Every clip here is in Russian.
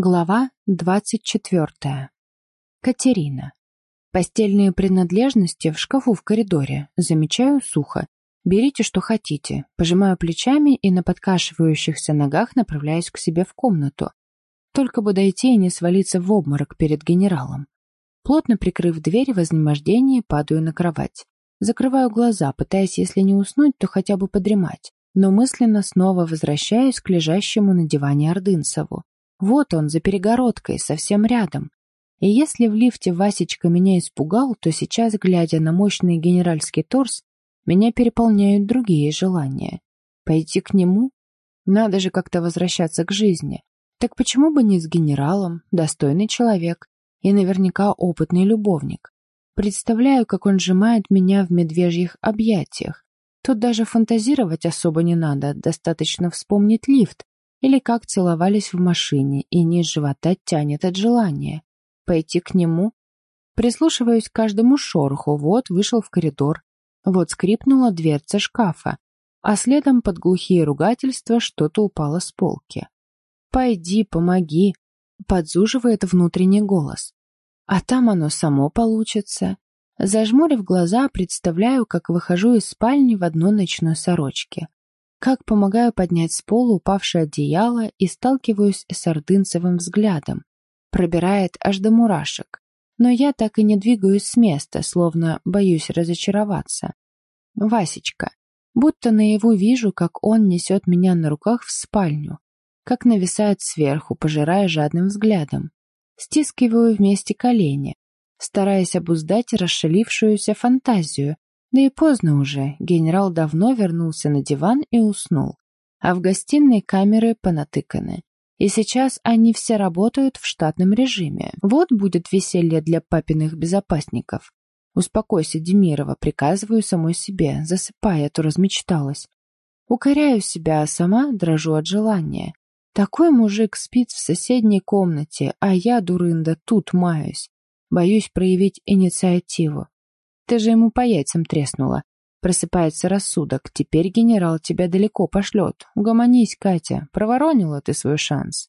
Глава двадцать четвертая. Катерина. Постельные принадлежности в шкафу в коридоре. Замечаю сухо. Берите, что хотите. Пожимаю плечами и на подкашивающихся ногах направляюсь к себе в комнату. Только бы дойти и не свалиться в обморок перед генералом. Плотно прикрыв дверь, в изнемождении падаю на кровать. Закрываю глаза, пытаясь, если не уснуть, то хотя бы подремать. Но мысленно снова возвращаюсь к лежащему на диване Ордынцеву. Вот он, за перегородкой, совсем рядом. И если в лифте Васечка меня испугал, то сейчас, глядя на мощный генеральский торс, меня переполняют другие желания. Пойти к нему? Надо же как-то возвращаться к жизни. Так почему бы не с генералом, достойный человек и наверняка опытный любовник? Представляю, как он сжимает меня в медвежьих объятиях. Тут даже фантазировать особо не надо, достаточно вспомнить лифт, или как целовались в машине, и низ живота тянет от желания. Пойти к нему? Прислушиваюсь к каждому шороху, вот вышел в коридор, вот скрипнула дверца шкафа, а следом под глухие ругательства что-то упало с полки. «Пойди, помоги», — подзуживает внутренний голос. А там оно само получится. Зажмурив глаза, представляю, как выхожу из спальни в одной ночной сорочке как помогаю поднять с пола упавшее одеяло и сталкиваюсь с ордынцевым взглядом. Пробирает аж до мурашек. Но я так и не двигаюсь с места, словно боюсь разочароваться. Васечка. Будто наяву вижу, как он несет меня на руках в спальню, как нависает сверху, пожирая жадным взглядом. Стискиваю вместе колени, стараясь обуздать расшалившуюся фантазию, да и поздно уже, генерал давно вернулся на диван и уснул. А в гостиной камеры понатыканы. И сейчас они все работают в штатном режиме. Вот будет веселье для папиных безопасников. Успокойся, Демирова, приказываю самой себе, засыпая, а то размечталась. Укоряю себя, а сама дрожу от желания. Такой мужик спит в соседней комнате, а я, дурында, тут маюсь. Боюсь проявить инициативу. Ты же ему по яйцам треснула. Просыпается рассудок. Теперь генерал тебя далеко пошлет. Угомонись, Катя. Проворонила ты свой шанс.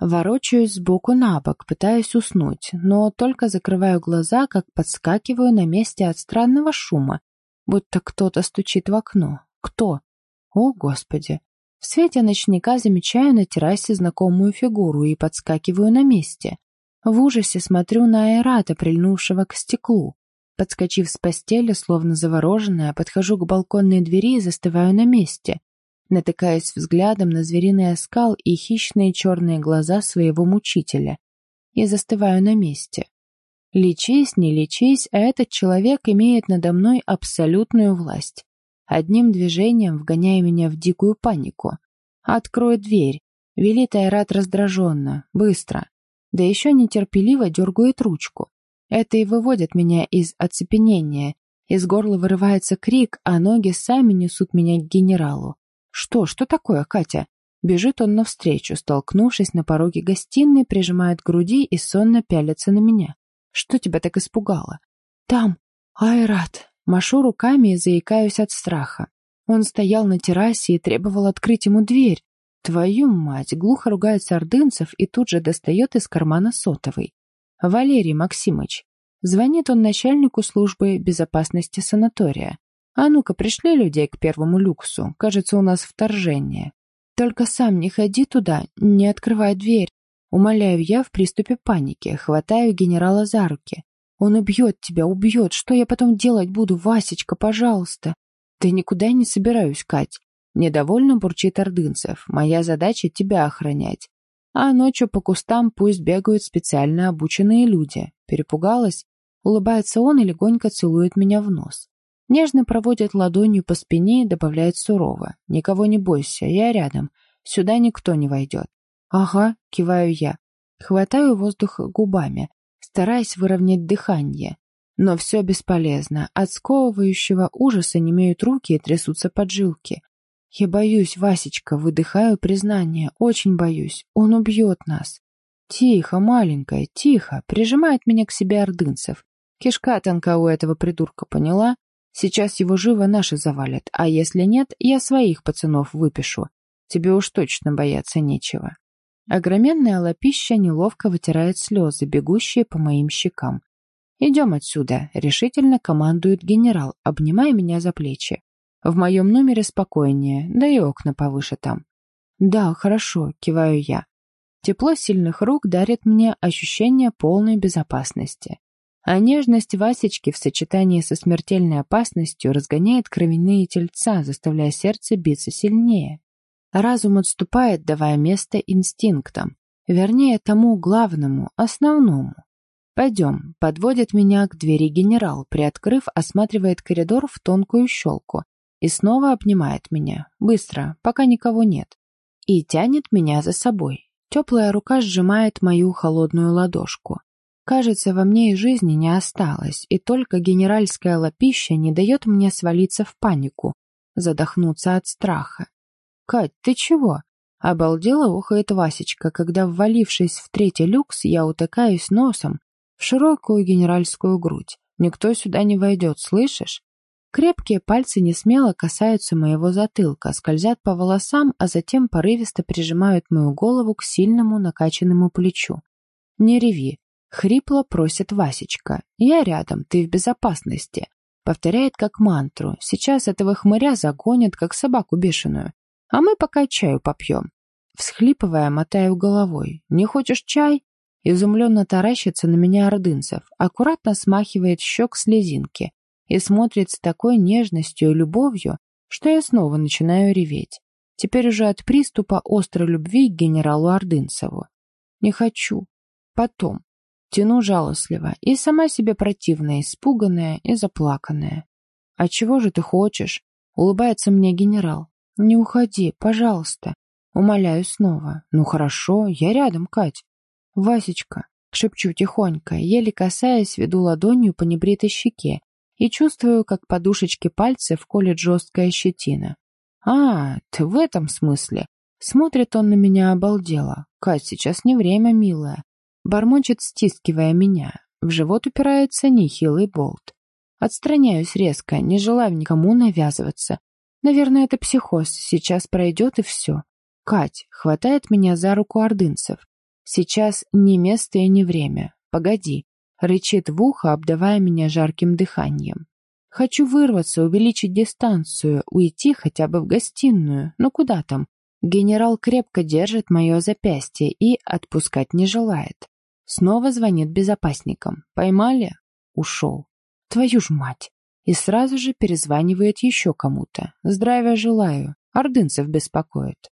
Ворочаюсь сбоку на бок, пытаясь уснуть, но только закрываю глаза, как подскакиваю на месте от странного шума, будто кто-то стучит в окно. Кто? О, Господи! В свете ночника замечаю на террасе знакомую фигуру и подскакиваю на месте. В ужасе смотрю на Айрата, прильнувшего к стеклу. Подскочив с постели, словно завороженная, подхожу к балконной двери и застываю на месте, натыкаясь взглядом на звериный оскал и хищные черные глаза своего мучителя. И застываю на месте. Лечись, не лечись, а этот человек имеет надо мной абсолютную власть. Одним движением вгоняя меня в дикую панику. «Открой дверь!» — велит Айрат раздраженно, быстро. Да еще нетерпеливо дергает ручку. Это и выводит меня из оцепенения. Из горла вырывается крик, а ноги сами несут меня к генералу. «Что? Что такое, Катя?» Бежит он навстречу, столкнувшись на пороге гостиной, прижимает к груди и сонно пялится на меня. «Что тебя так испугало?» «Там! Айрат!» Машу руками и заикаюсь от страха. Он стоял на террасе и требовал открыть ему дверь. Твою мать! Глухо ругается Ордынцев и тут же достает из кармана сотовый. Валерий Максимыч. Звонит он начальнику службы безопасности санатория. А ну-ка, пришли людей к первому люксу. Кажется, у нас вторжение. Только сам не ходи туда, не открывай дверь. Умоляю я в приступе паники, хватаю генерала за руки. Он убьет тебя, убьет. Что я потом делать буду? Васечка, пожалуйста. Да никуда не собираюсь, Кать. Недовольно бурчит Ордынцев. Моя задача тебя охранять а ночью по кустам пусть бегают специально обученные люди. Перепугалась? Улыбается он и легонько целует меня в нос. Нежно проводит ладонью по спине и добавляет сурово. «Никого не бойся, я рядом. Сюда никто не войдет». «Ага», — киваю я. Хватаю воздух губами, стараясь выровнять дыхание. Но все бесполезно. От сковывающего ужаса немеют руки и трясутся поджилки. Я боюсь, Васечка, выдыхаю признание. Очень боюсь. Он убьет нас. Тихо, маленькая, тихо. Прижимает меня к себе ордынцев. Кишка тонка у этого придурка, поняла? Сейчас его живо наши завалят. А если нет, я своих пацанов выпишу. Тебе уж точно бояться нечего. Огроменная лапища неловко вытирает слезы, бегущие по моим щекам. «Идем отсюда», — решительно командует генерал, обнимая меня за плечи. «В моем номере спокойнее, да и окна повыше там». «Да, хорошо», — киваю я. Тепло сильных рук дарит мне ощущение полной безопасности. А нежность Васечки в сочетании со смертельной опасностью разгоняет кровяные тельца, заставляя сердце биться сильнее. Разум отступает, давая место инстинктам, вернее, тому главному, основному. «Пойдем», — подводит меня к двери генерал, приоткрыв, осматривает коридор в тонкую щелку и снова обнимает меня, быстро, пока никого нет, и тянет меня за собой. Теплая рука сжимает мою холодную ладошку. Кажется, во мне и жизни не осталось, и только генеральская лапища не дает мне свалиться в панику, задохнуться от страха. «Кать, ты чего?» Обалдела ухает Васечка, когда, ввалившись в третий люкс, я утыкаюсь носом в широкую генеральскую грудь. Никто сюда не войдет, слышишь? Крепкие пальцы не смело касаются моего затылка, скользят по волосам, а затем порывисто прижимают мою голову к сильному накачанному плечу. «Не реви», — хрипло просит Васечка. «Я рядом, ты в безопасности». Повторяет как мантру. Сейчас этого хмыря загонят, как собаку бешеную. А мы пока чаю попьем. Всхлипывая, мотаю головой. «Не хочешь чай?» Изумленно таращится на меня ордынцев, аккуратно смахивает щек слезинки и смотрит с такой нежностью и любовью, что я снова начинаю реветь. Теперь уже от приступа острой любви к генералу Ордынцеву. Не хочу. Потом. Тяну жалостливо и сама себе противная, испуганная и заплаканная. «А чего же ты хочешь?» — улыбается мне генерал. «Не уходи, пожалуйста». Умоляю снова. «Ну хорошо, я рядом, Кать». «Васечка», — шепчу тихонько, еле касаясь, веду ладонью по небритой щеке и чувствую, как подушечки пальцев колет жесткая щетина. «А, ты в этом смысле?» Смотрит он на меня обалдело. «Кать, сейчас не время, милая». Бормочет, стискивая меня. В живот упирается нехилый болт. Отстраняюсь резко, не желая никому навязываться. Наверное, это психоз. Сейчас пройдет и все. Кать хватает меня за руку ордынцев. Сейчас не место и не время. Погоди. Рычит в ухо, обдавая меня жарким дыханием. Хочу вырваться, увеличить дистанцию, уйти хотя бы в гостиную. Ну куда там? Генерал крепко держит мое запястье и отпускать не желает. Снова звонит безопасникам. Поймали? Ушел. Твою ж мать! и сразу же перезванивает еще кому-то. Здравия желаю. Ордынцев беспокоит.